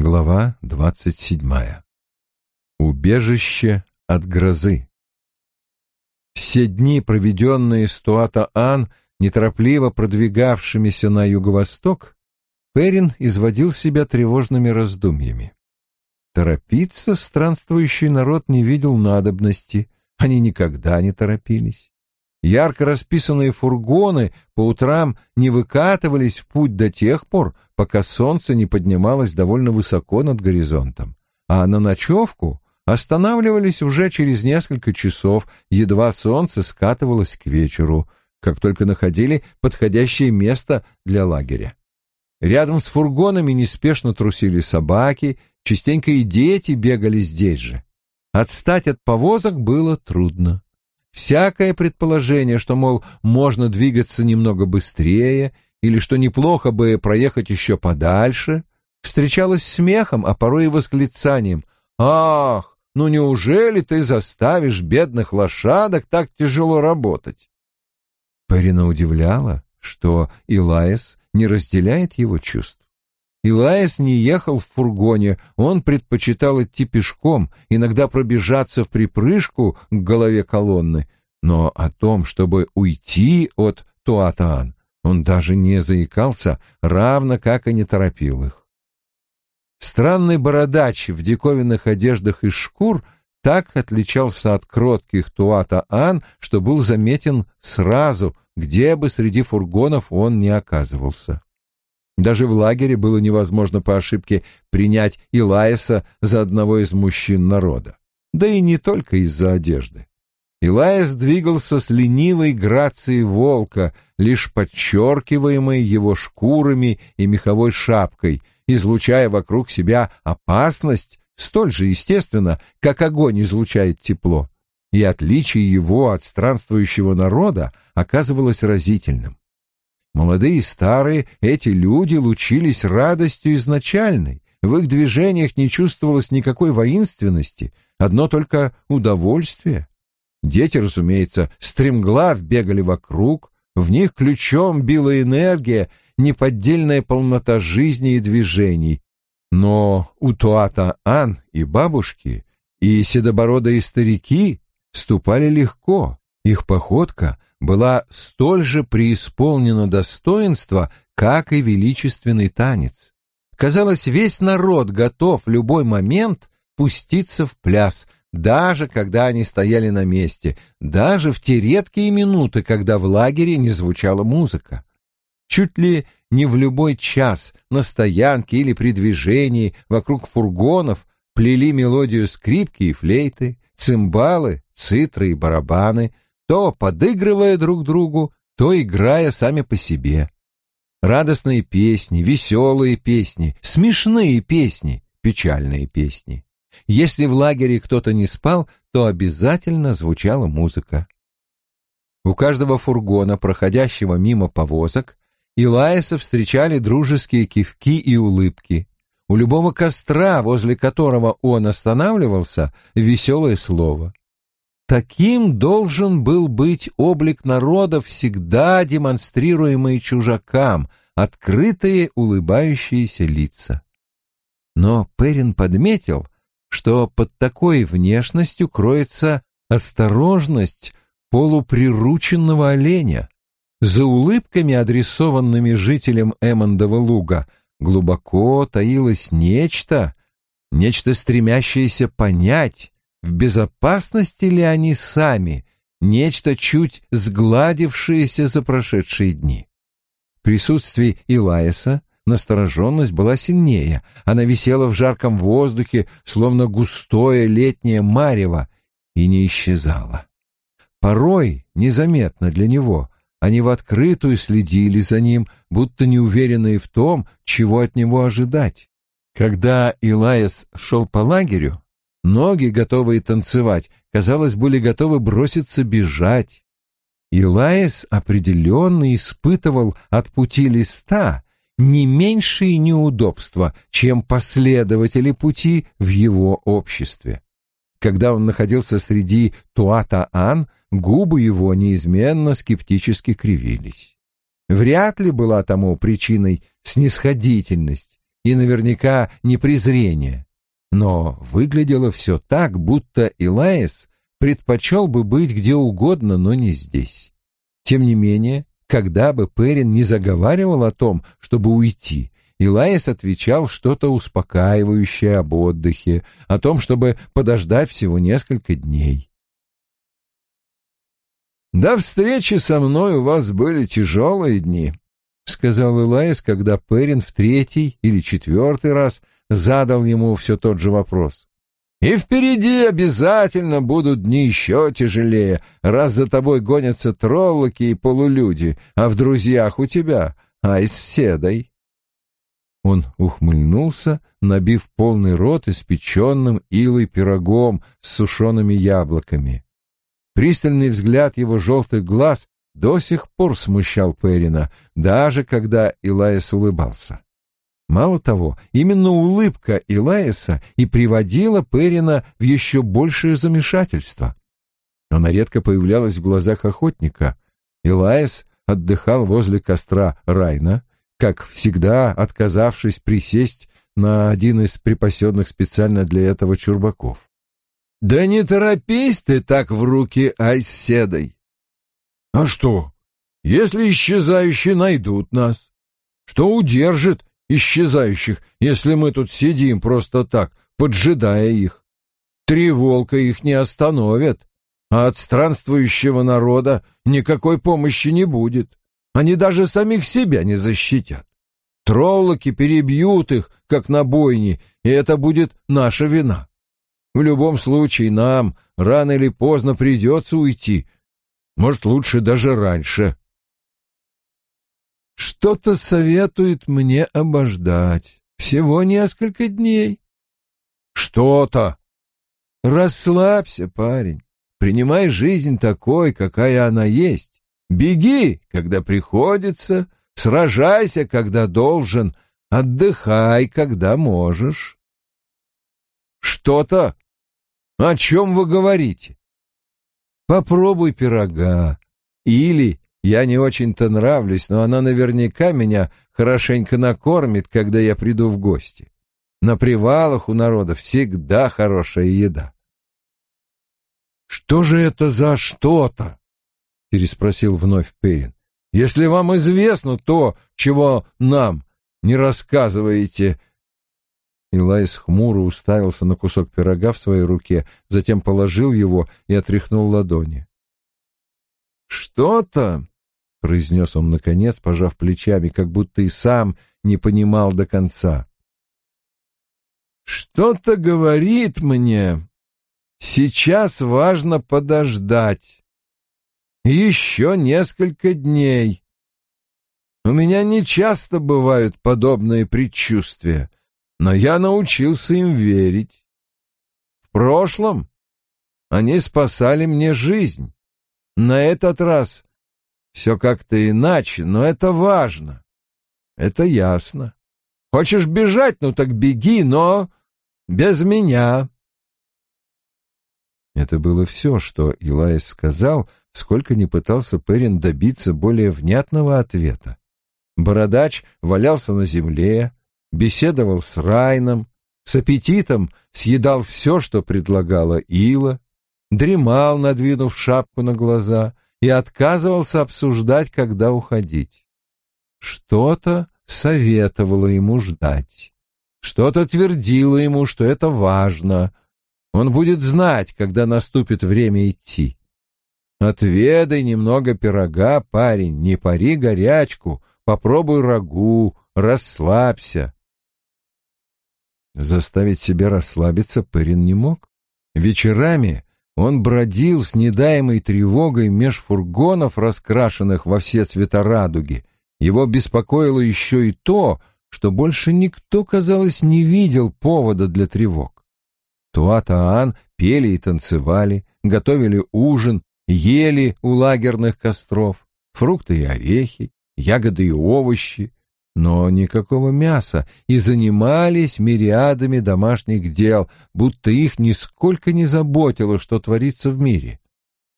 Глава двадцать седьмая. Убежище от грозы. Все дни, проведенные с Туата-Ан, неторопливо продвигавшимися на юго-восток, Перин изводил себя тревожными раздумьями. Торопиться странствующий народ не видел надобности, они никогда не торопились. Ярко расписанные фургоны по утрам не выкатывались в путь до тех пор, пока солнце не поднималось довольно высоко над горизонтом, а на ночевку останавливались уже через несколько часов, едва солнце скатывалось к вечеру, как только находили подходящее место для лагеря. Рядом с фургонами неспешно трусили собаки, частенько и дети бегали здесь же. Отстать от повозок было трудно. Всякое предположение, что, мол, можно двигаться немного быстрее или что неплохо бы проехать еще подальше, встречалось смехом, а порой и восклицанием «Ах, ну неужели ты заставишь бедных лошадок так тяжело работать?» Парина удивляла, что Илаес не разделяет его чувств. Илаес не ехал в фургоне, он предпочитал идти пешком, иногда пробежаться в припрыжку к голове колонны, но о том, чтобы уйти от Туатаан, он даже не заикался, равно как и не торопил их. Странный бородач в диковинных одеждах из шкур так отличался от кротких Туата-Ан, что был заметен сразу, где бы среди фургонов он не оказывался. Даже в лагере было невозможно по ошибке принять Илаеса за одного из мужчин народа. Да и не только из-за одежды. Илаес двигался с ленивой грацией волка, лишь подчеркиваемой его шкурами и меховой шапкой, излучая вокруг себя опасность столь же естественно, как огонь излучает тепло. И отличие его от странствующего народа оказывалось разительным. Молодые и старые, эти люди лучились радостью изначальной, в их движениях не чувствовалось никакой воинственности, одно только удовольствие. Дети, разумеется, стремглав бегали вокруг, в них ключом била энергия, неподдельная полнота жизни и движений. Но у Туата Ан и бабушки, и седобородые старики ступали легко, их походка была столь же преисполнена достоинства, как и величественный танец. Казалось, весь народ готов в любой момент пуститься в пляс, даже когда они стояли на месте, даже в те редкие минуты, когда в лагере не звучала музыка. Чуть ли не в любой час на стоянке или при движении вокруг фургонов плели мелодию скрипки и флейты, цимбалы, цитры и барабаны — то подыгрывая друг другу, то играя сами по себе. Радостные песни, веселые песни, смешные песни, печальные песни. Если в лагере кто-то не спал, то обязательно звучала музыка. У каждого фургона, проходящего мимо повозок, Илаеса встречали дружеские кивки и улыбки. У любого костра, возле которого он останавливался, веселое слово. Таким должен был быть облик народа, всегда демонстрируемый чужакам, открытые улыбающиеся лица. Но Перин подметил, что под такой внешностью кроется осторожность полуприрученного оленя. За улыбками, адресованными жителям Эммондова луга, глубоко таилось нечто, нечто стремящееся понять, в безопасности ли они сами, нечто чуть сгладившееся за прошедшие дни. В присутствии Илаеса настороженность была сильнее, она висела в жарком воздухе, словно густое летнее марево, и не исчезала. Порой, незаметно для него, они в открытую следили за ним, будто неуверенные в том, чего от него ожидать. Когда Илаес шел по лагерю, Ноги, готовые танцевать, казалось, были готовы броситься бежать. Илаис определенно испытывал от пути листа не меньшие неудобства, чем последователи пути в его обществе. Когда он находился среди Туата-Ан, губы его неизменно скептически кривились. Вряд ли была тому причиной снисходительность и наверняка не презрения. Но выглядело все так, будто Илаис предпочел бы быть где угодно, но не здесь. Тем не менее, когда бы Перин не заговаривал о том, чтобы уйти, Илаис отвечал что-то успокаивающее об отдыхе, о том, чтобы подождать всего несколько дней. «До встречи со мной у вас были тяжелые дни», — сказал Илаис, когда Перин в третий или четвертый раз задал ему все тот же вопрос. «И впереди обязательно будут дни еще тяжелее, раз за тобой гонятся троллоки и полулюди, а в друзьях у тебя айс седой». Он ухмыльнулся, набив полный рот испеченным илой пирогом с сушеными яблоками. Пристальный взгляд его желтых глаз до сих пор смущал Перина, даже когда Илаис улыбался. Мало того, именно улыбка Илаиса и приводила Перина в еще большее замешательство. Она редко появлялась в глазах охотника. Илаис отдыхал возле костра Райна, как всегда отказавшись присесть на один из припасенных специально для этого чурбаков. «Да не торопись ты так в руки айседой!» «А что, если исчезающие найдут нас? Что удержит исчезающих, если мы тут сидим просто так, поджидая их? Три волка их не остановят, а от странствующего народа никакой помощи не будет. Они даже самих себя не защитят. Троллоки перебьют их, как на бойне, и это будет наша вина. В любом случае нам рано или поздно придется уйти. Может, лучше даже раньше. Что-то советует мне обождать. Всего несколько дней. Что-то. Расслабься, парень. Принимай жизнь такой, какая она есть. Беги, когда приходится, сражайся, когда должен, отдыхай, когда можешь. Что-то о чем вы говорите? Попробуй пирога. Или я не очень-то нравлюсь, но она наверняка меня хорошенько накормит, когда я приду в гости. На привалах у народа всегда хорошая еда. «Что же это за что-то?» — переспросил вновь Перин. «Если вам известно то, чего нам не рассказываете, Илайс хмуро уставился на кусок пирога в своей руке, затем положил его и отряхнул ладони. «Что-то», — произнес он наконец, пожав плечами, как будто и сам не понимал до конца. «Что-то говорит мне. Сейчас важно подождать. Еще несколько дней. У меня не часто бывают подобные предчувствия но я научился им верить. В прошлом они спасали мне жизнь. На этот раз все как-то иначе, но это важно. Это ясно. Хочешь бежать, ну так беги, но без меня. Это было все, что Илайс сказал, сколько не пытался Перин добиться более внятного ответа. Бородач валялся на земле, беседовал с Райном, с аппетитом съедал все, что предлагала Ила, дремал, надвинув шапку на глаза, и отказывался обсуждать, когда уходить. Что-то советовало ему ждать, что-то твердило ему, что это важно. Он будет знать, когда наступит время идти. Отведай немного пирога, парень, не пари горячку, попробуй рагу, расслабься. Заставить себя расслабиться Перин не мог. Вечерами он бродил с недаемой тревогой меж фургонов, раскрашенных во все цвета радуги. Его беспокоило еще и то, что больше никто, казалось, не видел повода для тревог. Туатаан пели и танцевали, готовили ужин, ели у лагерных костров, фрукты и орехи, ягоды и овощи, но никакого мяса, и занимались мириадами домашних дел, будто их нисколько не заботило, что творится в мире.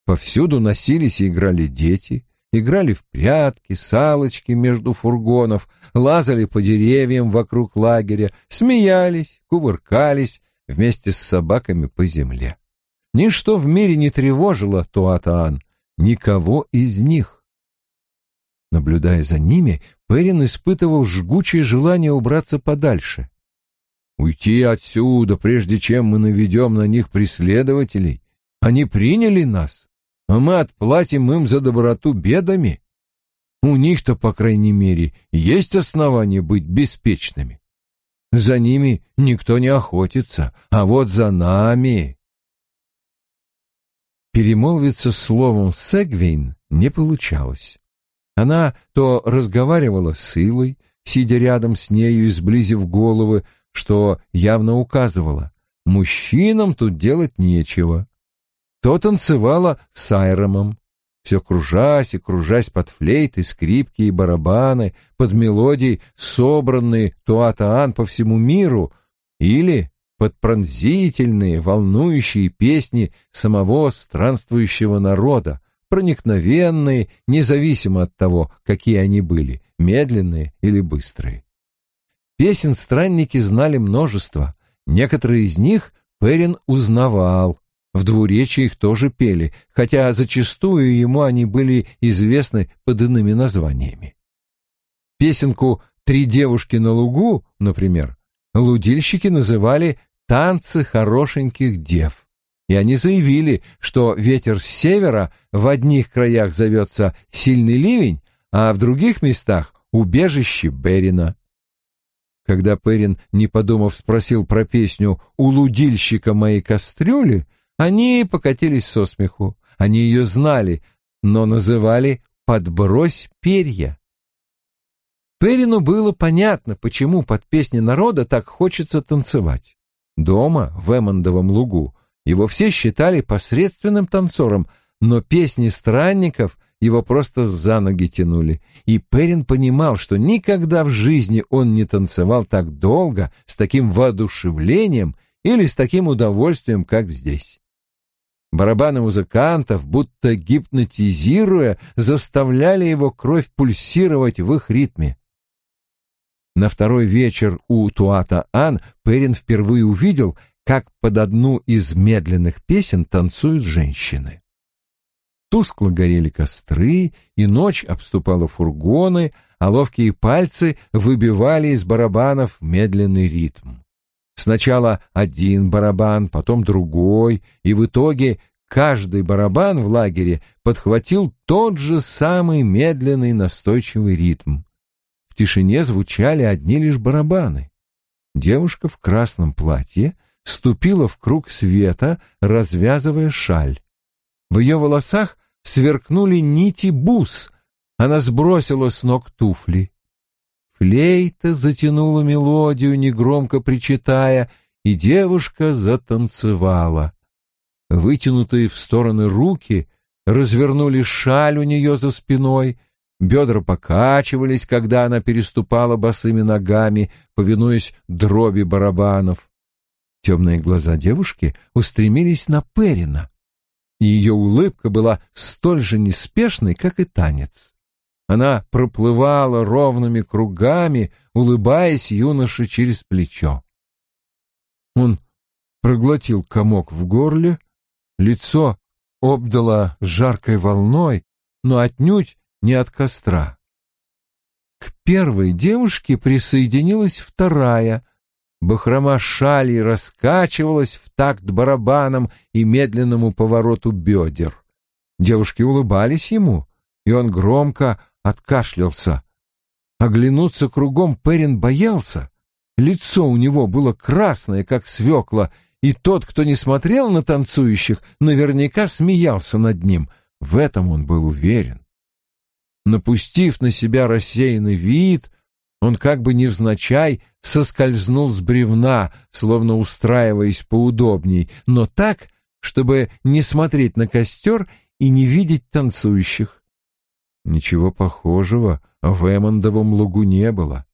Повсюду носились и играли дети, играли в прятки, салочки между фургонов, лазали по деревьям вокруг лагеря, смеялись, кувыркались вместе с собаками по земле. Ничто в мире не тревожило Туатаан, никого из них. Наблюдая за ними, Перин испытывал жгучее желание убраться подальше. Уйти отсюда, прежде чем мы наведем на них преследователей. Они приняли нас, а мы отплатим им за доброту бедами. У них-то, по крайней мере, есть основания быть беспечными. За ними никто не охотится, а вот за нами... Перемолвиться словом Сегвейн не получалось. Она то разговаривала с Илой, сидя рядом с нею и сблизив головы, что явно указывало, мужчинам тут делать нечего. То танцевала с Айромом, все кружась и кружась под флейты, скрипки и барабаны, под мелодии, собранные туатаан по всему миру, или под пронзительные, волнующие песни самого странствующего народа, проникновенные, независимо от того, какие они были, медленные или быстрые. Песен странники знали множество, некоторые из них Перин узнавал, в двуречии их тоже пели, хотя зачастую ему они были известны под иными названиями. Песенку «Три девушки на лугу», например, лудильщики называли «танцы хорошеньких дев», и они заявили, что ветер с севера в одних краях зовется «сильный ливень», а в других местах — «убежище Берина». Когда Перин, не подумав, спросил про песню «У лудильщика моей кастрюли», они покатились со смеху. Они ее знали, но называли «подбрось перья». Перину было понятно, почему под песни народа так хочется танцевать. Дома, в Эммондовом лугу, его все считали посредственным танцором, но песни странников его просто за ноги тянули, и Перин понимал, что никогда в жизни он не танцевал так долго, с таким воодушевлением или с таким удовольствием, как здесь. Барабаны музыкантов, будто гипнотизируя, заставляли его кровь пульсировать в их ритме. На второй вечер у Туата-Ан Перин впервые увидел, как под одну из медленных песен танцуют женщины. Тускло горели костры, и ночь обступала фургоны, а ловкие пальцы выбивали из барабанов медленный ритм. Сначала один барабан, потом другой, и в итоге каждый барабан в лагере подхватил тот же самый медленный настойчивый ритм. В тишине звучали одни лишь барабаны. Девушка в красном платье ступила в круг света, развязывая шаль. В ее волосах сверкнули нити бус, она сбросила с ног туфли. Флейта затянула мелодию, негромко причитая, и девушка затанцевала. Вытянутые в стороны руки развернули шаль у нее за спиной, бедра покачивались, когда она переступала босыми ногами, повинуясь дроби барабанов. Темные глаза девушки устремились на Перина, и ее улыбка была столь же неспешной, как и танец. Она проплывала ровными кругами, улыбаясь юноше через плечо. Он проглотил комок в горле, лицо обдало жаркой волной, но отнюдь не от костра. К первой девушке присоединилась вторая. Бахрома шали раскачивалась в такт барабаном и медленному повороту бедер. Девушки улыбались ему, и он громко откашлялся. Оглянуться кругом Перин боялся. Лицо у него было красное, как свекла, и тот, кто не смотрел на танцующих, наверняка смеялся над ним. В этом он был уверен. Напустив на себя рассеянный вид, он как бы невзначай соскользнул с бревна, словно устраиваясь поудобней, но так, чтобы не смотреть на костер и не видеть танцующих. Ничего похожего в Эммондовом лугу не было.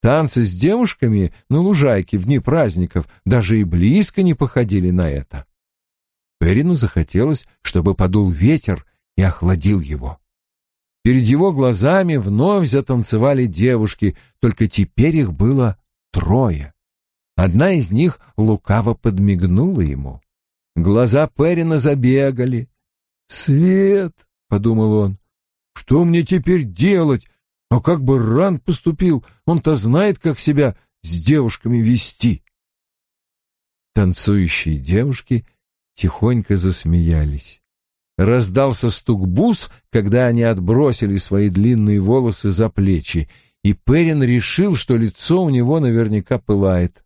Танцы с девушками на лужайке в дни праздников даже и близко не походили на это. Перину захотелось, чтобы подул ветер и охладил его. Перед его глазами вновь затанцевали девушки, только теперь их было трое. Одна из них лукаво подмигнула ему. Глаза Перина забегали. «Свет!» — подумал он. «Что мне теперь делать? А как бы Ран поступил? Он-то знает, как себя с девушками вести». Танцующие девушки тихонько засмеялись. Раздался стук бус, когда они отбросили свои длинные волосы за плечи, и Перин решил, что лицо у него наверняка пылает.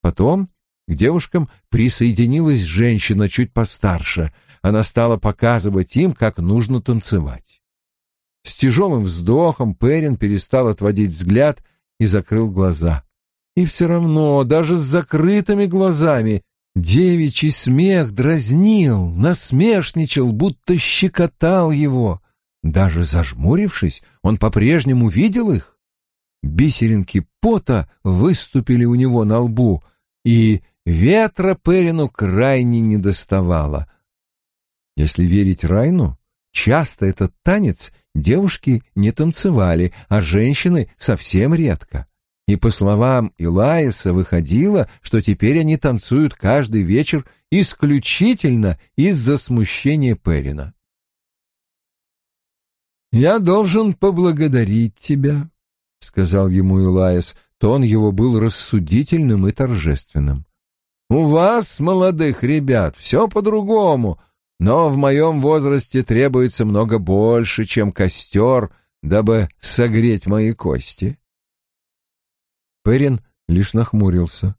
Потом к девушкам присоединилась женщина чуть постарше. Она стала показывать им, как нужно танцевать. С тяжелым вздохом Перин перестал отводить взгляд и закрыл глаза. И все равно, даже с закрытыми глазами, девичий смех дразнил, насмешничал, будто щекотал его. Даже зажмурившись, он по-прежнему видел их. Бисеринки пота выступили у него на лбу, и ветра Перину крайне не доставало. Если верить Райну, часто этот танец девушки не танцевали, а женщины совсем редко. И по словам Илаиса выходило, что теперь они танцуют каждый вечер исключительно из-за смущения Перина. «Я должен поблагодарить тебя», — сказал ему Илаис. Тон его был рассудительным и торжественным. «У вас, молодых ребят, все по-другому, но в моем возрасте требуется много больше, чем костер, дабы согреть мои кости». Перин лишь нахмурился.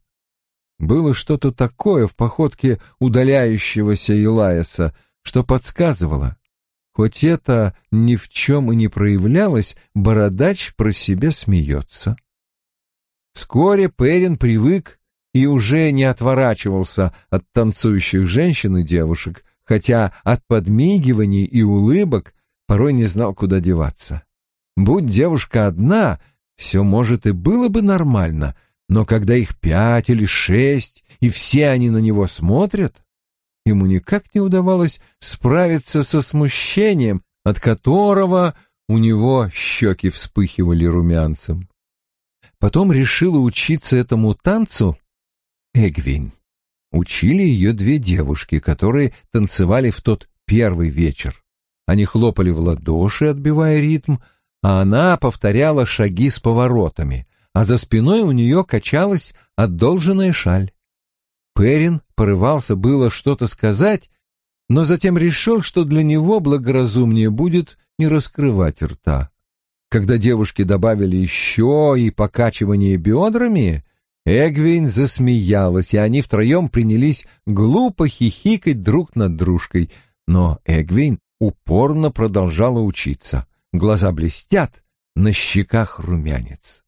Было что-то такое в походке удаляющегося Илаяса, что подсказывало. Хоть это ни в чем и не проявлялось, бородач про себя смеется. Вскоре Перин привык и уже не отворачивался от танцующих женщин и девушек, хотя от подмигиваний и улыбок порой не знал, куда деваться. Будь девушка одна, все, может, и было бы нормально, но когда их пять или шесть, и все они на него смотрят, ему никак не удавалось справиться со смущением, от которого у него щеки вспыхивали румянцем. Потом решила учиться этому танцу Эгвин. Учили ее две девушки, которые танцевали в тот первый вечер. Они хлопали в ладоши, отбивая ритм, а она повторяла шаги с поворотами, а за спиной у нее качалась отдолженная шаль. Перин порывался было что-то сказать, но затем решил, что для него благоразумнее будет не раскрывать рта. Когда девушки добавили еще и покачивание бедрами, Эгвин засмеялась, и они втроем принялись глупо хихикать друг над дружкой, но Эгвин упорно продолжала учиться глаза блестят, на щеках румянец.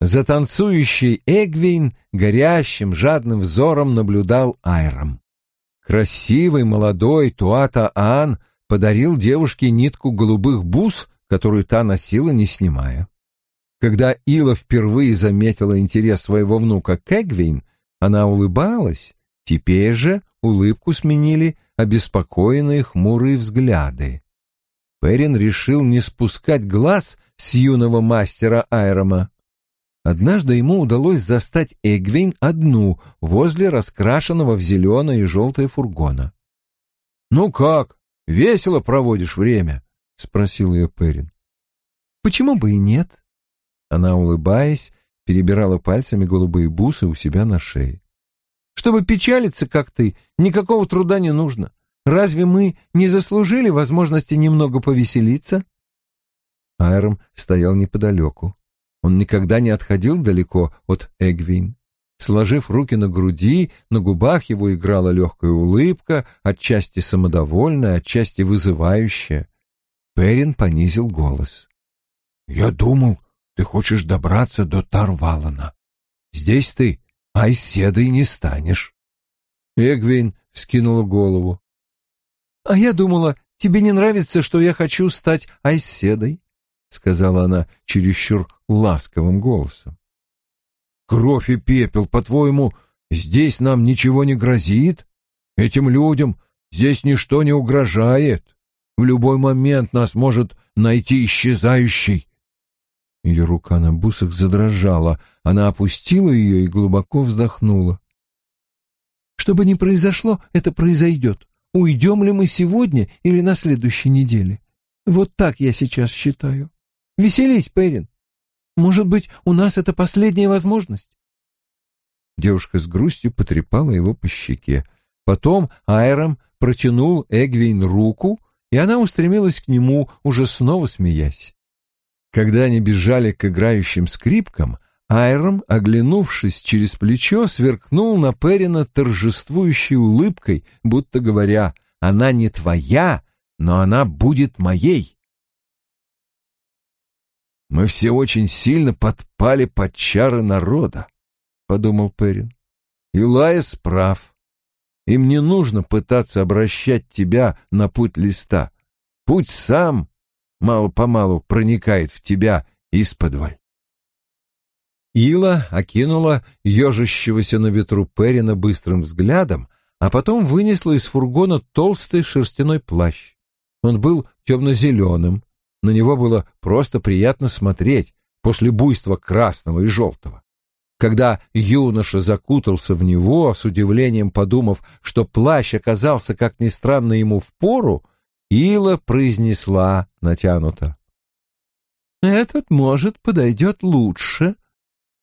За танцующей Эгвин горящим, жадным взором наблюдал Айром. Красивый молодой Туата Аан подарил девушке нитку голубых бус, которую та носила, не снимая. Когда Ила впервые заметила интерес своего внука к Эгвин, она улыбалась, теперь же улыбку сменили обеспокоенные хмурые взгляды. Перин решил не спускать глаз с юного мастера Айрома. Однажды ему удалось застать Эгвин одну возле раскрашенного в зеленое и желтое фургона. — Ну как, весело проводишь время? — спросил ее Перин. — Почему бы и нет? Она, улыбаясь, перебирала пальцами голубые бусы у себя на шее. — Чтобы печалиться, как ты, никакого труда не нужно. Разве мы не заслужили возможности немного повеселиться?» Айром стоял неподалеку. Он никогда не отходил далеко от Эгвин. Сложив руки на груди, на губах его играла легкая улыбка, отчасти самодовольная, отчасти вызывающая. Перин понизил голос. «Я думал, ты хочешь добраться до Тарвалана. Здесь ты айседой не станешь». Эгвин скинула голову. «А я думала, тебе не нравится, что я хочу стать айседой», — сказала она чересчур ласковым голосом. «Кровь и пепел, по-твоему, здесь нам ничего не грозит? Этим людям здесь ничто не угрожает. В любой момент нас может найти исчезающий. Ее рука на бусах задрожала. Она опустила ее и глубоко вздохнула. Что бы ни произошло, это произойдет. Уйдем ли мы сегодня или на следующей неделе? Вот так я сейчас считаю. Веселись, Перин. Может быть, у нас это последняя возможность? Девушка с грустью потрепала его по щеке. Потом Айром протянул Эгвейн руку, и она устремилась к нему, уже снова смеясь. Когда они бежали к играющим скрипкам, Айром, оглянувшись через плечо, сверкнул на Перина торжествующей улыбкой, будто говоря, «Она не твоя, но она будет моей». «Мы все очень сильно подпали под чары народа», — подумал Перин. «Илайс прав. Им не нужно пытаться обращать тебя на путь листа. Путь сам мало-помалу проникает в тебя исподволь. Ила окинула ежащегося на ветру Перина быстрым взглядом, а потом вынесла из фургона толстый шерстяной плащ. Он был темно-зеленым, на него было просто приятно смотреть после буйства красного и желтого. Когда юноша закутался в него, с удивлением подумав, что плащ оказался, как ни странно, ему в пору, Ила произнесла натянуто. «Этот, может, подойдет лучше».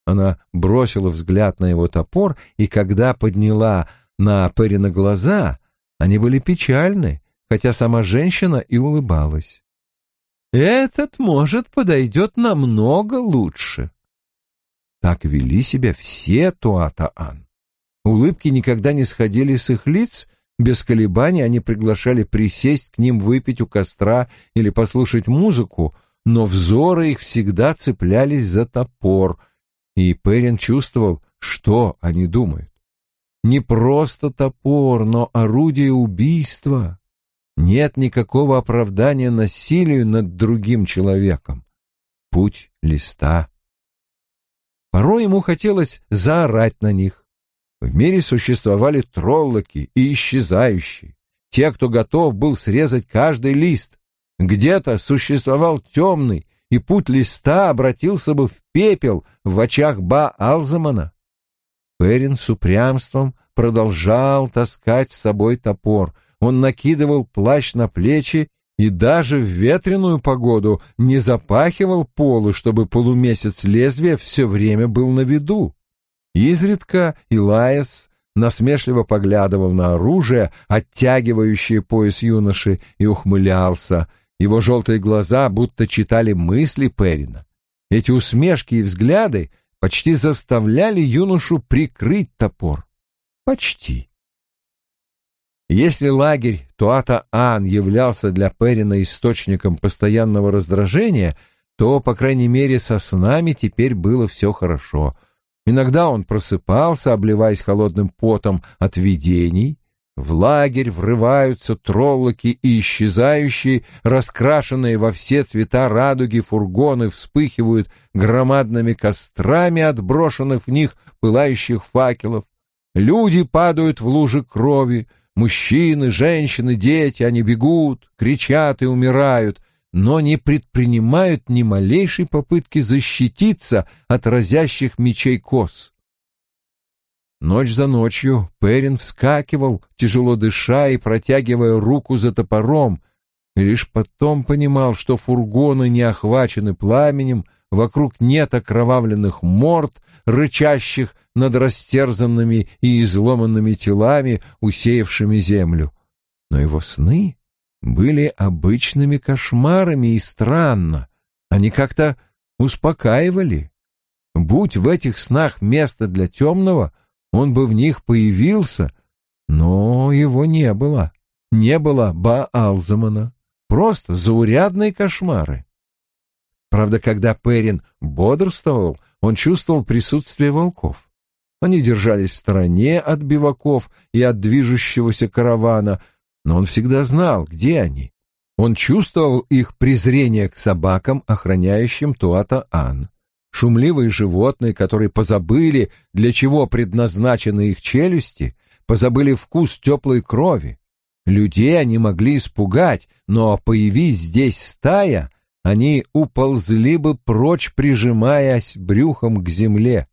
Она бросила взгляд на его топор, и когда подняла на Перина глаза, они были печальны, хотя сама женщина и улыбалась. «Этот, может, подойдет намного лучше». Так вели себя все Туатаан. Улыбки никогда не сходили с их лиц, без колебаний они приглашали присесть к ним выпить у костра или послушать музыку, но взоры их всегда цеплялись за топор, и Перин чувствовал, что они думают. Не просто топор, но орудие убийства. Нет никакого оправдания насилию над другим человеком. Путь листа Порой ему хотелось заорать на них. В мире существовали троллоки и исчезающие, те, кто готов был срезать каждый лист. Где-то существовал темный, и путь листа обратился бы в пепел в очах Ба-Алзамана. Перин с упрямством продолжал таскать с собой топор. Он накидывал плащ на плечи и даже в ветреную погоду не запахивал полы, чтобы полумесяц лезвия все время был на виду. Изредка Илаес насмешливо поглядывал на оружие, оттягивающее пояс юноши, и ухмылялся. Его желтые глаза будто читали мысли Перина. Эти усмешки и взгляды почти заставляли юношу прикрыть топор. Почти. Если лагерь Туата-Ан являлся для Перина источником постоянного раздражения, то, по крайней мере, со снами теперь было все хорошо. Иногда он просыпался, обливаясь холодным потом от видений. В лагерь врываются троллоки и исчезающие, раскрашенные во все цвета радуги фургоны вспыхивают громадными кострами отброшенных в них пылающих факелов. Люди падают в лужи крови, Мужчины, женщины, дети, они бегут, кричат и умирают, но не предпринимают ни малейшей попытки защититься от разящих мечей кос. Ночь за ночью Перин вскакивал, тяжело дыша и протягивая руку за топором, и лишь потом понимал, что фургоны не охвачены пламенем, вокруг нет окровавленных морд, рычащих над растерзанными и изломанными телами, усеявшими землю. Но его сны были обычными кошмарами и странно. Они как-то успокаивали. Будь в этих снах место для темного, он бы в них появился, но его не было. Не было Ба-Алзамана. Просто заурядные кошмары. Правда, когда Перин бодрствовал, он чувствовал присутствие волков. Они держались в стороне от биваков и от движущегося каравана, но он всегда знал, где они. Он чувствовал их презрение к собакам, охраняющим Туата-Ан. Шумливые животные, которые позабыли, для чего предназначены их челюсти, позабыли вкус теплой крови. Людей они могли испугать, но появись здесь стая, они уползли бы прочь, прижимаясь брюхом к земле.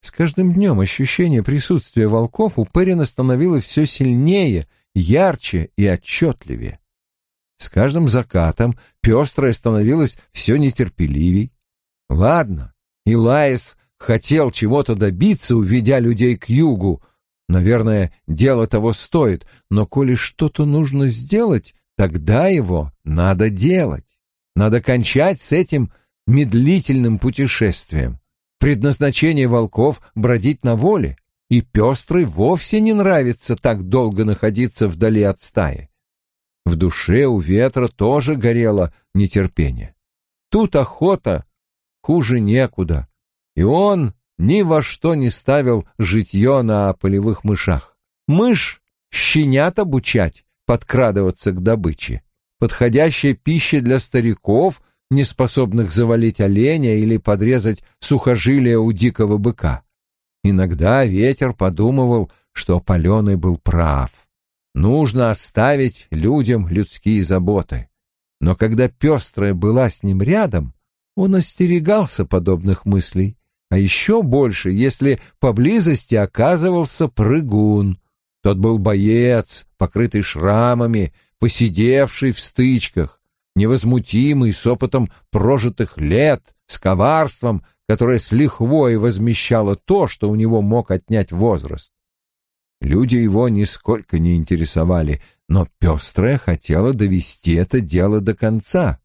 С каждым днем ощущение присутствия волков у Перина становилось все сильнее, ярче и отчетливее. С каждым закатом пестрое становилось все нетерпеливей. Ладно, Илаис хотел чего-то добиться, уведя людей к югу. Наверное, дело того стоит, но коли что-то нужно сделать, тогда его надо делать. Надо кончать с этим медлительным путешествием. Предназначение волков — бродить на воле, и пестрый вовсе не нравится так долго находиться вдали от стаи. В душе у ветра тоже горело нетерпение. Тут охота хуже некуда, и он ни во что не ставил житье на полевых мышах. Мышь щенят обучать, подкрадываться к добыче. Подходящая пища для стариков, не способных завалить оленя или подрезать сухожилия у дикого быка. Иногда ветер подумывал, что Паленый был прав. Нужно оставить людям людские заботы. Но когда пестрая была с ним рядом, он остерегался подобных мыслей, а еще больше, если поблизости оказывался прыгун. Тот был боец, покрытый шрамами, посидевший в стычках, невозмутимый, с опытом прожитых лет, с коварством, которое с лихвой возмещало то, что у него мог отнять возраст. Люди его нисколько не интересовали, но пестрая хотела довести это дело до конца.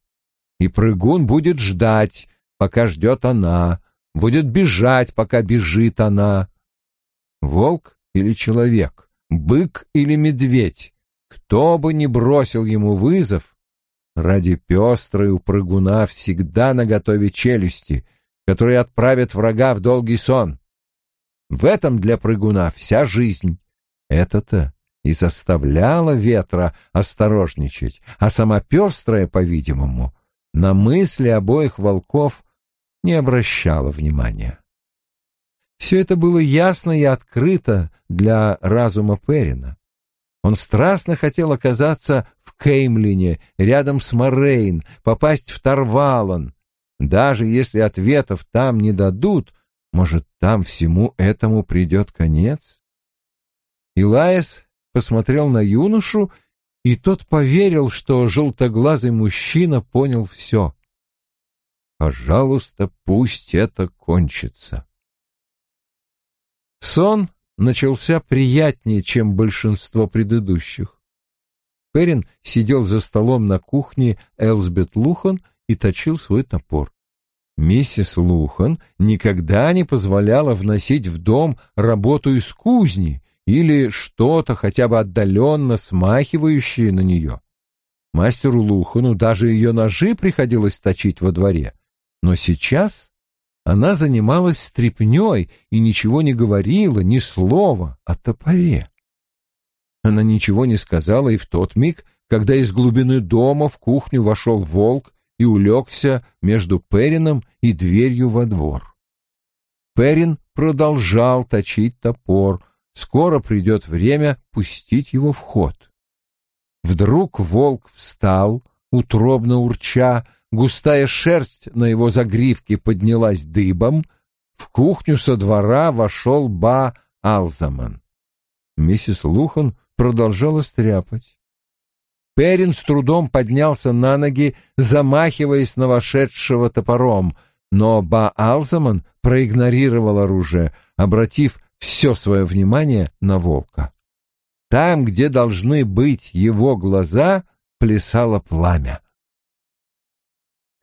И прыгун будет ждать, пока ждет она, будет бежать, пока бежит она. Волк или человек, бык или медведь, кто бы ни бросил ему вызов, ради пестрой у прыгуна всегда наготове челюсти, которые отправят врага в долгий сон. В этом для прыгуна вся жизнь. Это-то и заставляло ветра осторожничать, а сама пестрая, по-видимому, на мысли обоих волков не обращала внимания. Все это было ясно и открыто для разума Перина. Он страстно хотел оказаться в Кеймлине, рядом с Морейн, попасть в Тарвалан. Даже если ответов там не дадут, может, там всему этому придет конец? Илаес посмотрел на юношу, и тот поверил, что желтоглазый мужчина понял все. Пожалуйста, пусть это кончится. Сон начался приятнее, чем большинство предыдущих. Перин сидел за столом на кухне Элсбет Лухан и точил свой топор. Миссис Лухан никогда не позволяла вносить в дом работу из кузни или что-то хотя бы отдаленно смахивающее на нее. Мастеру Лухану даже ее ножи приходилось точить во дворе, но сейчас она занималась стряпнёй и ничего не говорила, ни слова о топоре. Она ничего не сказала и в тот миг, когда из глубины дома в кухню вошел волк и улегся между Перином и дверью во двор. Перин продолжал точить топор, скоро придет время пустить его в ход. Вдруг волк встал, утробно урча, Густая шерсть на его загривке поднялась дыбом. В кухню со двора вошел Ба Алзаман. Миссис Лухан продолжала стряпать. Перин с трудом поднялся на ноги, замахиваясь на вошедшего топором, но Ба Алзаман проигнорировал оружие, обратив все свое внимание на волка. Там, где должны быть его глаза, плясало пламя.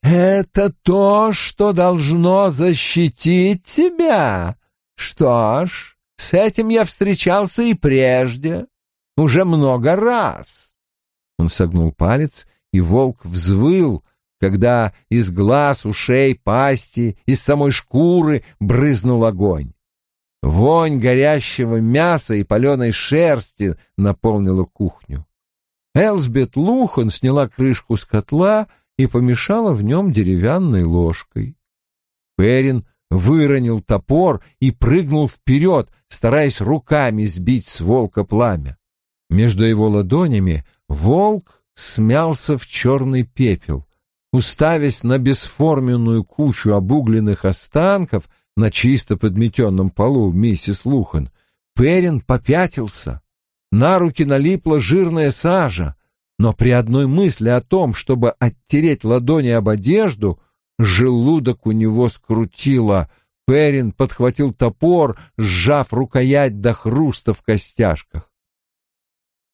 «Это то, что должно защитить тебя? Что ж, с этим я встречался и прежде, уже много раз». Он согнул палец, и волк взвыл, когда из глаз, ушей, пасти, из самой шкуры брызнул огонь. Вонь горящего мяса и паленой шерсти наполнила кухню. Элсбет Лухан сняла крышку с котла и помешала в нем деревянной ложкой. Перин выронил топор и прыгнул вперед, стараясь руками сбить с волка пламя. Между его ладонями волк смялся в черный пепел. уставясь на бесформенную кучу обугленных останков на чисто подметенном полу миссис Лухан, Перин попятился. На руки налипла жирная сажа, но при одной мысли о том, чтобы оттереть ладони об одежду, желудок у него скрутило. Перин подхватил топор, сжав рукоять до хруста в костяшках.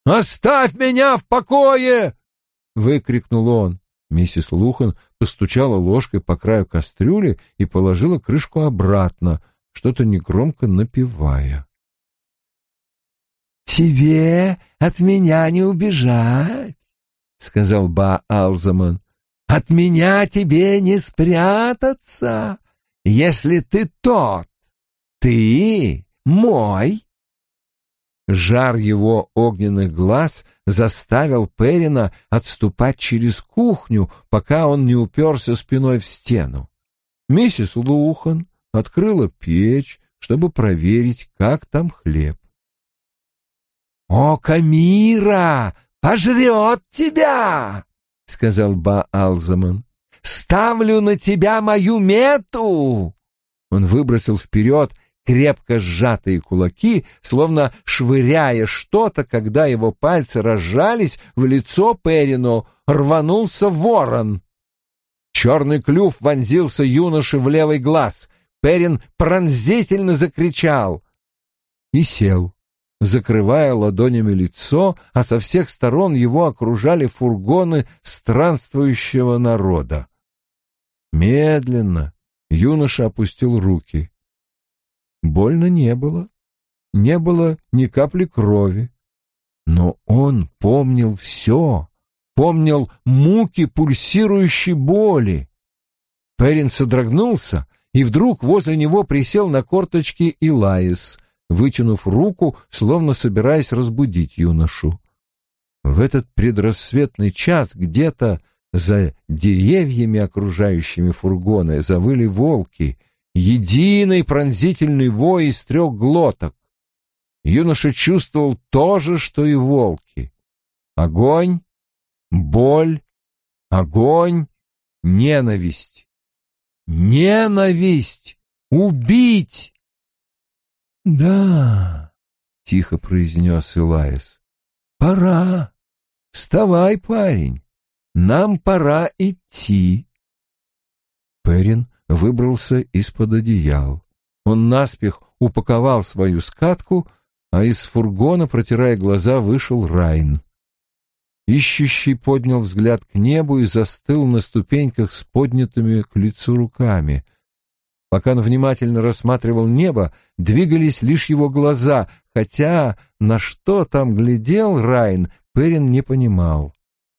«Оставь меня в покое!» — выкрикнул он. Миссис Лухан постучала ложкой по краю кастрюли и положила крышку обратно, что-то негромко напевая. «Тебе от меня не убежать», — сказал Ба Алзаман. «От меня тебе не спрятаться, если ты тот. Ты мой». Жар его огненных глаз заставил Перина отступать через кухню, пока он не уперся спиной в стену. Миссис Лухан открыла печь, чтобы проверить, как там хлеб. «Око мира пожрет тебя!» — сказал Ба-Алзаман. «Ставлю на тебя мою мету!» Он выбросил вперед крепко сжатые кулаки, словно швыряя что-то, когда его пальцы разжались, в лицо Перину рванулся ворон. Черный клюв вонзился юноше в левый глаз. Перин пронзительно закричал и сел, закрывая ладонями лицо, а со всех сторон его окружали фургоны странствующего народа. Медленно юноша опустил руки — Больно не было, не было ни капли крови. Но он помнил все, помнил муки пульсирующей боли. Перин содрогнулся, и вдруг возле него присел на корточки Илаис, вытянув руку, словно собираясь разбудить юношу. В этот предрассветный час где-то за деревьями, окружающими фургоны, завыли волки, единый пронзительный вой из трех глоток. Юноша чувствовал то же, что и волки. Огонь, боль, огонь, ненависть. Ненависть! Убить! «Да», — тихо произнес Илаис, — «пора. Вставай, парень, нам пора идти». Перин выбрался из-под одеял. Он наспех упаковал свою скатку, а из фургона, протирая глаза, вышел Райн. Ищущий поднял взгляд к небу и застыл на ступеньках с поднятыми к лицу руками. Пока он внимательно рассматривал небо, двигались лишь его глаза, хотя на что там глядел Райн, Перин не понимал.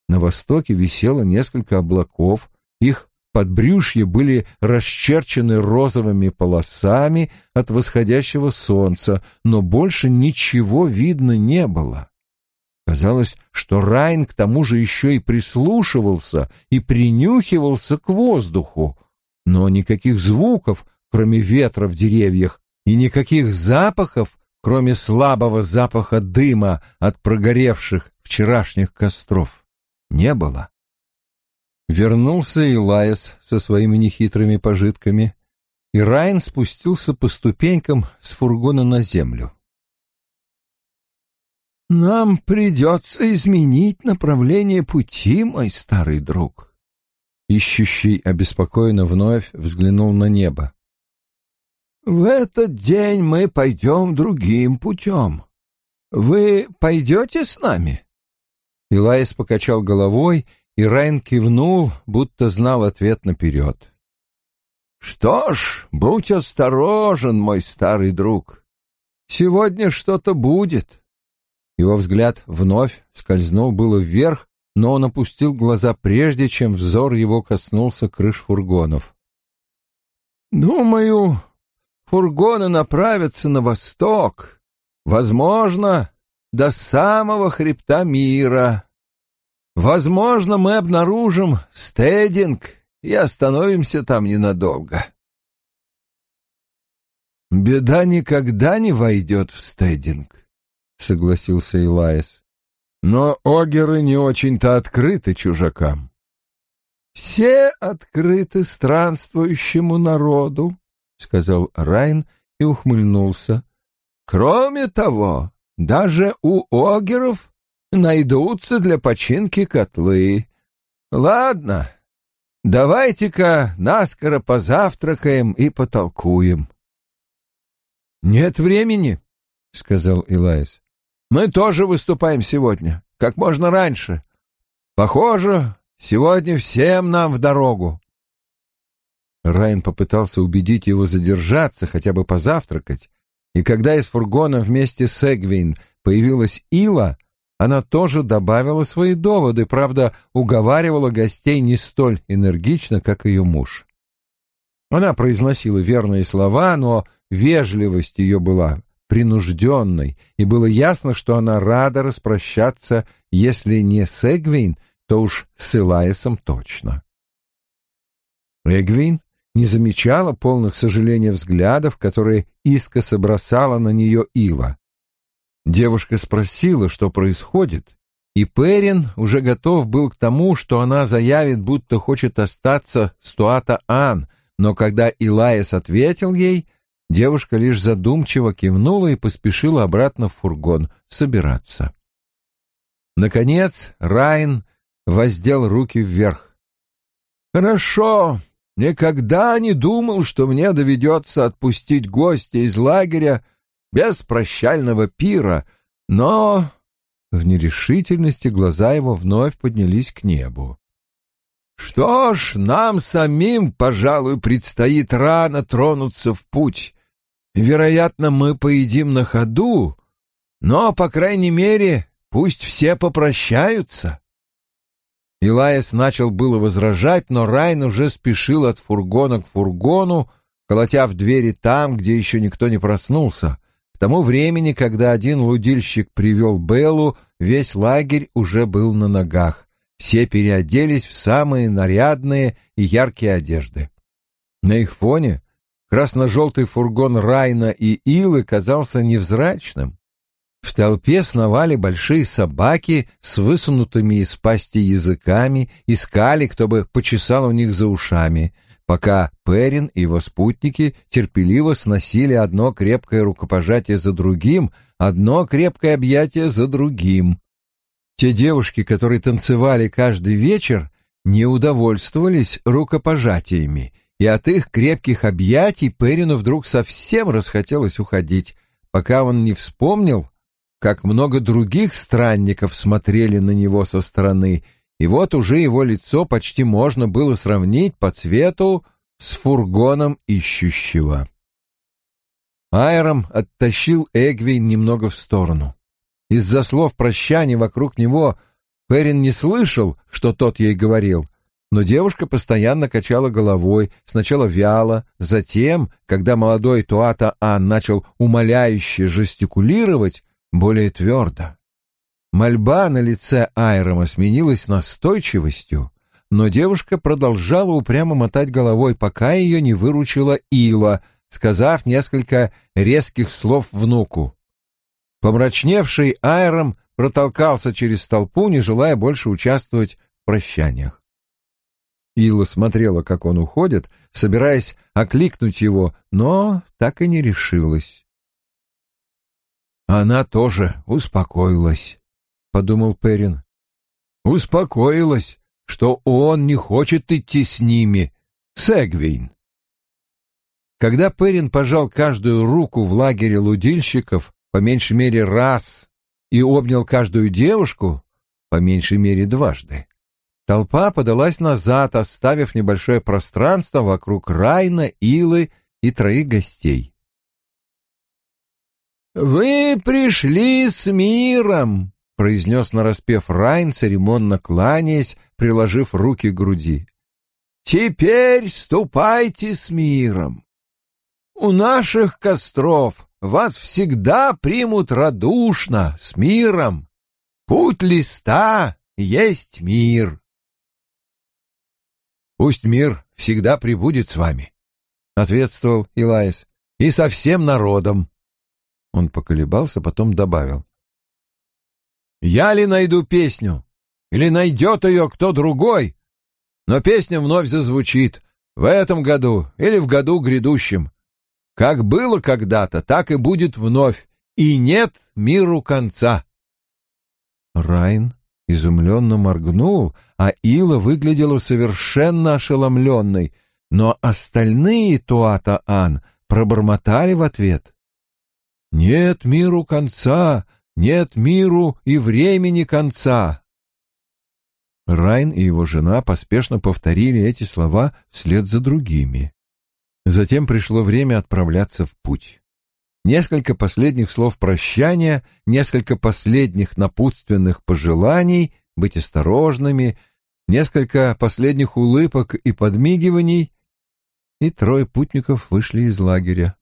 На востоке висело несколько облаков, их подбрюшья были расчерчены розовыми полосами от восходящего солнца, но больше ничего видно не было. Казалось, что Райн к тому же еще и прислушивался и принюхивался к воздуху, но никаких звуков, кроме ветра в деревьях, и никаких запахов, кроме слабого запаха дыма от прогоревших вчерашних костров, не было. Вернулся Илайс со своими нехитрыми пожитками, и Райн спустился по ступенькам с фургона на землю. «Нам придется изменить направление пути, мой старый друг». Ищущий обеспокоенно вновь взглянул на небо. «В этот день мы пойдем другим путем. Вы пойдете с нами?» Илайс покачал головой и Райн кивнул, будто знал ответ наперед. «Что ж, будь осторожен, мой старый друг. Сегодня что-то будет». Его взгляд вновь скользнул было вверх, но он опустил глаза прежде, чем взор его коснулся крыш фургонов. «Думаю, фургоны направятся на восток, возможно, до самого хребта мира». Возможно, мы обнаружим стединг и остановимся там ненадолго. Беда никогда не войдет в стединг, согласился Илаис. Но огеры не очень-то открыты чужакам. Все открыты странствующему народу, — сказал Райн и ухмыльнулся. Кроме того, даже у огеров найдутся для починки котлы. Ладно, давайте-ка наскоро позавтракаем и потолкуем. Нет времени, — сказал Илайс. Мы тоже выступаем сегодня, как можно раньше. Похоже, сегодня всем нам в дорогу. Райан попытался убедить его задержаться, хотя бы позавтракать, и когда из фургона вместе с Эгвин появилась Ила, она тоже добавила свои доводы, правда, уговаривала гостей не столь энергично, как ее муж. Она произносила верные слова, но вежливость ее была принужденной, и было ясно, что она рада распрощаться, если не с Эгвин, то уж с Илаесом точно. Эгвин не замечала полных сожаления взглядов, которые искоса бросала на нее Ила. Девушка спросила, что происходит, и Перин уже готов был к тому, что она заявит, будто хочет остаться с Туата Ан, но когда Илаес ответил ей, девушка лишь задумчиво кивнула и поспешила обратно в фургон собираться. Наконец Райн воздел руки вверх. «Хорошо, никогда не думал, что мне доведется отпустить гостя из лагеря без прощального пира, но...» В нерешительности глаза его вновь поднялись к небу. «Что ж, нам самим, пожалуй, предстоит рано тронуться в путь. Вероятно, мы поедим на ходу, но, по крайней мере, пусть все попрощаются». Илаес начал было возражать, но Райн уже спешил от фургона к фургону, колотя в двери там, где еще никто не проснулся. К тому времени, когда один лудильщик привел Беллу, весь лагерь уже был на ногах. Все переоделись в самые нарядные и яркие одежды. На их фоне красно-желтый фургон Райна и Илы казался невзрачным. В толпе сновали большие собаки с высунутыми из пасти языками, искали, кто бы почесал у них за ушами, пока Перин и его спутники терпеливо сносили одно крепкое рукопожатие за другим, одно крепкое объятие за другим. Те девушки, которые танцевали каждый вечер, не удовольствовались рукопожатиями, и от их крепких объятий Перину вдруг совсем расхотелось уходить, пока он не вспомнил, как много других странников смотрели на него со стороны, и вот уже его лицо почти можно было сравнить по цвету с фургоном ищущего. Айром оттащил Эгви немного в сторону. Из-за слов прощания вокруг него Перин не слышал, что тот ей говорил, но девушка постоянно качала головой, сначала вяло, затем, когда молодой Туата Ан начал умоляюще жестикулировать, более твердо. Мольба на лице Айрома сменилась настойчивостью, но девушка продолжала упрямо мотать головой, пока ее не выручила Ила, сказав несколько резких слов внуку. Помрачневший Айром протолкался через толпу, не желая больше участвовать в прощаниях. Ила смотрела, как он уходит, собираясь окликнуть его, но так и не решилась. Она тоже успокоилась, — подумал Перин. Успокоилась, что он не хочет идти с ними, с Эгвейн. Когда Перин пожал каждую руку в лагере лудильщиков по меньшей мере раз и обнял каждую девушку по меньшей мере дважды, толпа подалась назад, оставив небольшое пространство вокруг Райна, Илы и троих гостей. «Вы пришли с миром!» — произнес нараспев Райн, церемонно кланяясь, приложив руки к груди. «Теперь ступайте с миром! У наших костров вас всегда примут радушно, с миром. Путь листа есть мир!» «Пусть мир всегда прибудет с вами», — ответствовал Илаис, — «и со всем народом». Он поколебался, потом добавил. «Я ли найду песню? Или найдет ее кто другой? но песня вновь зазвучит в этом году или в году грядущем. Как было когда-то, так и будет вновь, и нет миру конца. Райн изумленно моргнул, а Ила выглядела совершенно ошеломленной, но остальные Туата-Ан пробормотали в ответ. «Нет миру конца, нет миру и времени конца». Райн и его жена поспешно повторили эти слова вслед за другими. Затем пришло время отправляться в путь. Несколько последних слов прощания, несколько последних напутственных пожеланий быть осторожными, несколько последних улыбок и подмигиваний, и трое путников вышли из лагеря.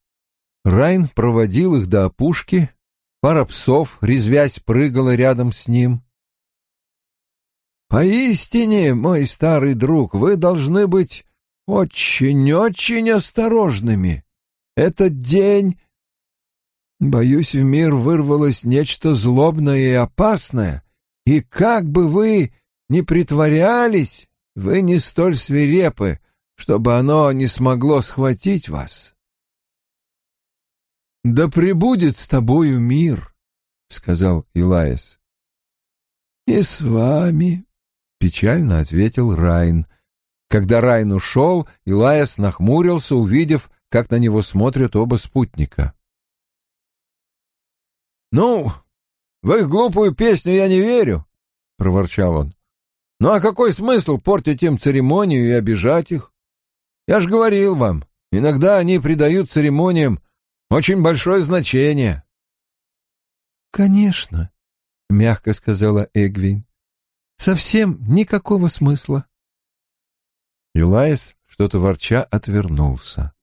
Райн проводил их до опушки, пара псов, резвясь, прыгала рядом с ним. «Поистине, мой старый друг, вы должны быть очень-очень осторожными. Этот день... Боюсь, в мир вырвалось нечто злобное и опасное, и как бы вы ни притворялись, вы не столь свирепы, чтобы оно не смогло схватить вас. «Да пребудет с тобою мир», — сказал Илаис. «И с вами», — печально ответил Райн, когда Райн ушел, Илайас нахмурился, увидев, как на него смотрят оба спутника. «Ну, в их глупую песню я не верю», — проворчал он. «Ну а какой смысл портить им церемонию и обижать их? Я ж говорил вам, иногда они придают церемониям очень большое значение». «Конечно», — мягко сказала Эгвин. «Совсем никакого смысла». Илаис, что-то ворча, отвернулся.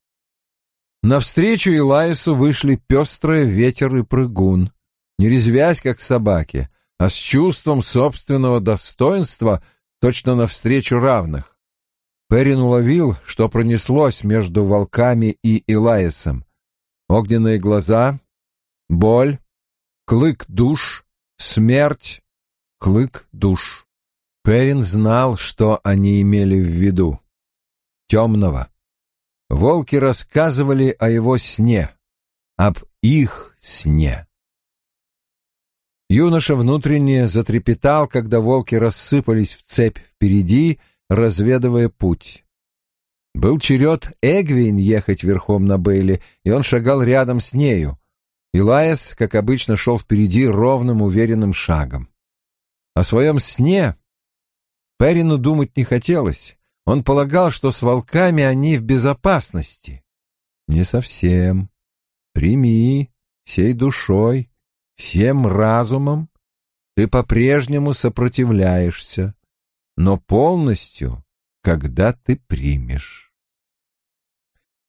Навстречу Илаису вышли пестрые ветер и прыгун, не резвясь, как собаки, а с чувством собственного достоинства точно навстречу равных. Перин уловил, что пронеслось между волками и Илаисом. Огненные глаза, боль, клык душ, смерть, клык душ. Перин знал, что они имели в виду темного. Волки рассказывали о его сне, об их сне. Юноша внутренне затрепетал, когда волки рассыпались в цепь впереди, разведывая путь. Был черед Эгвин ехать верхом на Бейли, и он шагал рядом с нею. Илаес, как обычно, шел впереди ровным, уверенным шагом. О своем сне Перину думать не хотелось. Он полагал, что с волками они в безопасности. Не совсем. Прими всей душой, всем разумом. Ты по-прежнему сопротивляешься, но полностью, когда ты примешь.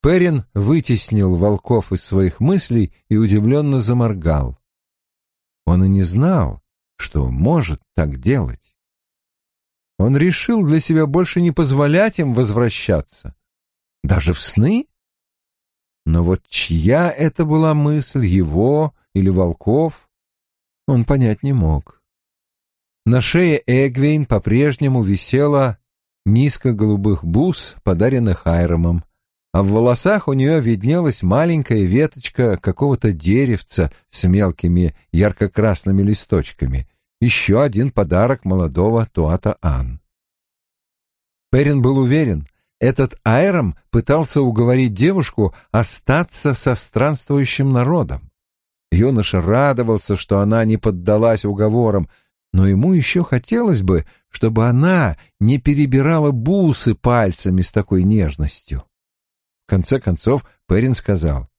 Перин вытеснил волков из своих мыслей и удивленно заморгал. Он и не знал, что может так делать. Он решил для себя больше не позволять им возвращаться. Даже в сны? Но вот чья это была мысль, его или волков, он понять не мог. На шее Эгвейн по-прежнему висела низко голубых бус, подаренных Айромом, а в волосах у нее виднелась маленькая веточка какого-то деревца с мелкими ярко-красными листочками, еще один подарок молодого Туата Ан. Перин был уверен, этот Айром пытался уговорить девушку остаться со странствующим народом. Юноша радовался, что она не поддалась уговорам, но ему еще хотелось бы, чтобы она не перебирала бусы пальцами с такой нежностью. В конце концов Перин сказал,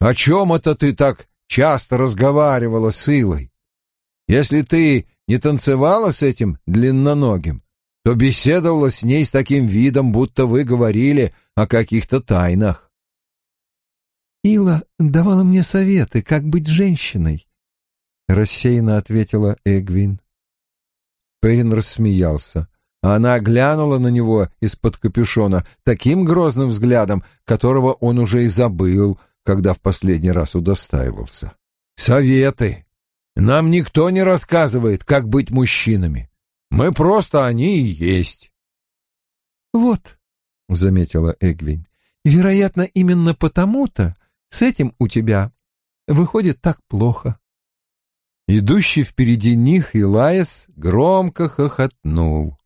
«О чем это ты так часто разговаривала с Илой? Если ты не танцевала с этим длинноногим, то беседовала с ней с таким видом, будто вы говорили о каких-то тайнах. «Ила давала мне советы, как быть женщиной», — рассеянно ответила Эгвин. Перин рассмеялся, а она глянула на него из-под капюшона таким грозным взглядом, которого он уже и забыл, когда в последний раз удостаивался. «Советы! Нам никто не рассказывает, как быть мужчинами. Мы просто они и есть. Вот, — заметила Эгвин, — вероятно, именно потому-то с этим у тебя выходит так плохо. Идущий впереди них Илаес громко хохотнул.